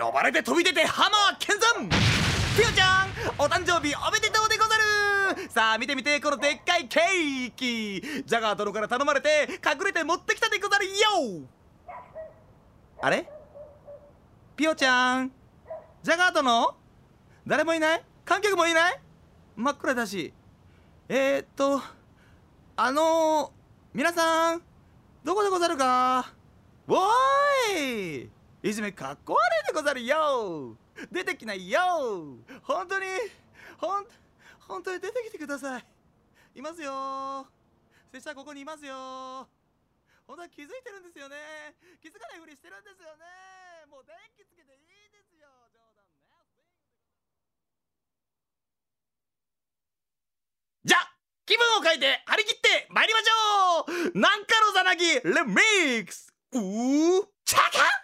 呼ばれて飛び出てハマー剣山。ピオちゃんお誕生日おめでとうでござる。さあ見てみてこのでっかいケーキ。ジャガー殿から頼まれて隠れて持ってきたでござるよ。あれ？ピオちゃん。ジャガー殿？誰もいない？観客もいない？真っ暗だし。えー、っとあのー、皆さんどこでござるか？おー！いじめかっこ悪いでござるよ。出てきないよ。本当にほん本当に出てきてください。いますよ。拙者ここにいますよ。本当は気づいてるんですよね。気づかないふりしてるんですよね。もう電気つけていいですよ。冗談ね。じゃ気分を変えて張り切って参りましょう。なんかのざなぎレミックス。うーチャカ